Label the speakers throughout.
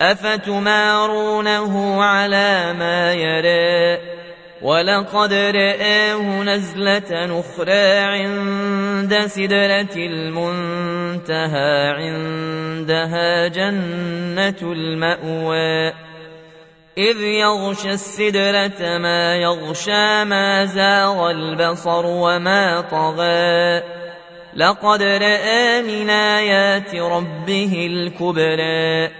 Speaker 1: أفتمارونه على ما يرى ولقد رآه نزلة أخرى عند سدرة المنتهى عندها جنة المأوى إذ يغشى السدرة ما يغشى ما زاغ البصر وما طغى لقد رأى من آيات ربه الكبرى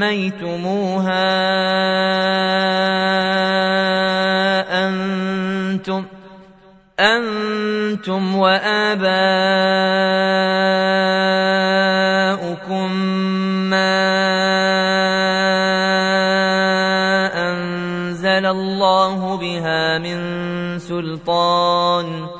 Speaker 1: سميتموها أنتم أنتم وآباؤكم ما أنزل الله بها من سلطان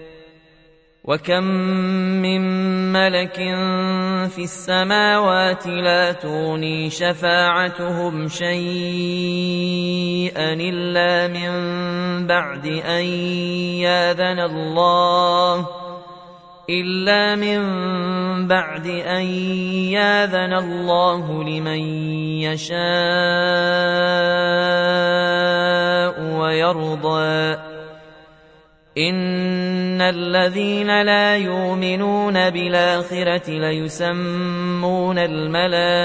Speaker 1: وكم من ملك في السماوات لا تغني شفاعتهم شيئا إلا من بعد أن ياذن الله إلا من بعد أن ياذن الله لمن يشاء ويرضى إن الذين لا يؤمنون بالآخرة ليسمون الملائكة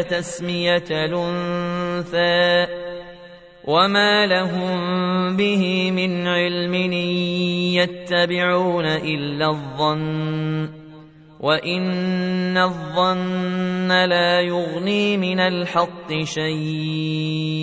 Speaker 1: تسمية الأنثى وما لهم به من علم يتبعون إلا الظن وإن الظن لا يغني من الحق شيئا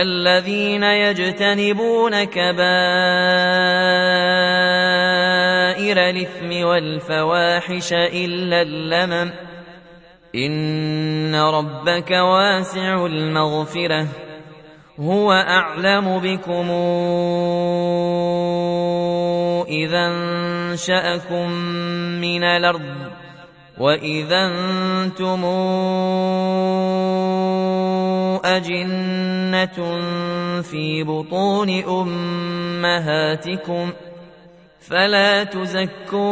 Speaker 1: الذين يجتنبون كبائر الإثم والفواحش إلا اللمم إن ربك واسع المغفرة هو أعلم بكم إذا انشأكم من الأرض وإذا أنتم أجنة في بطون أمهاتكم فلا تزكوا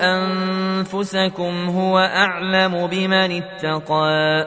Speaker 1: أنفسكم هو أعلم بمن اتقى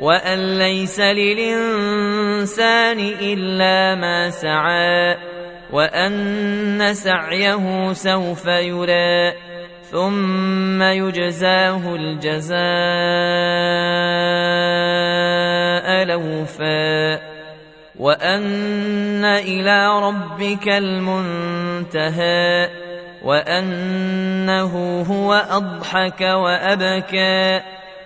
Speaker 1: وأن ليس للإنسان إلا ما سعى وأن سعيه سوف يرى ثم يجزاه الجزاء لوفا وأن إلى ربك المنتهى وأنه هو أضحك وأبكى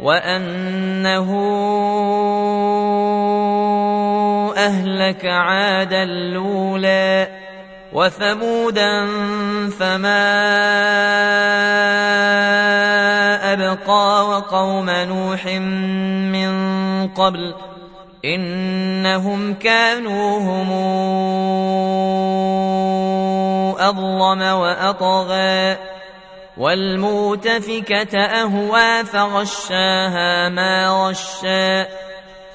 Speaker 1: وأنه أهلك عادا الأولى وثمودا فما أبقى وقوم نوح من قبل إنهم كانوا هم أظلم وأطغى والمؤتفكة أهوى فغشاها ما غشى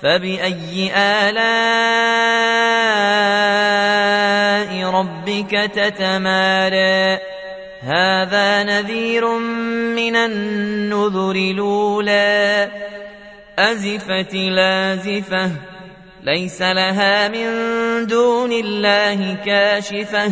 Speaker 1: فبأي آلاء ربك تتمارى؟ هذا نذير من النذر الأولى. أزفت لازفة ليس لها من دون الله كاشفة.